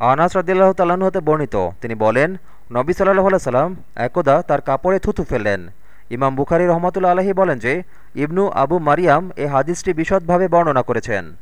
আনাস রদিল্লাহ তাল্লাহ্ন হতে বর্ণিত। তিনি বলেন, নবী সাল্লাহ সাল্লাম একদা তার কাপড়ে থুথু ফেললেন। ইমাম বুখারি রহমতুল্লা আলহী বলেন যে, ইবনু আবু মারিয়াম এ হাদিসটি বিশদভাবে বর্ণনা করেছেন।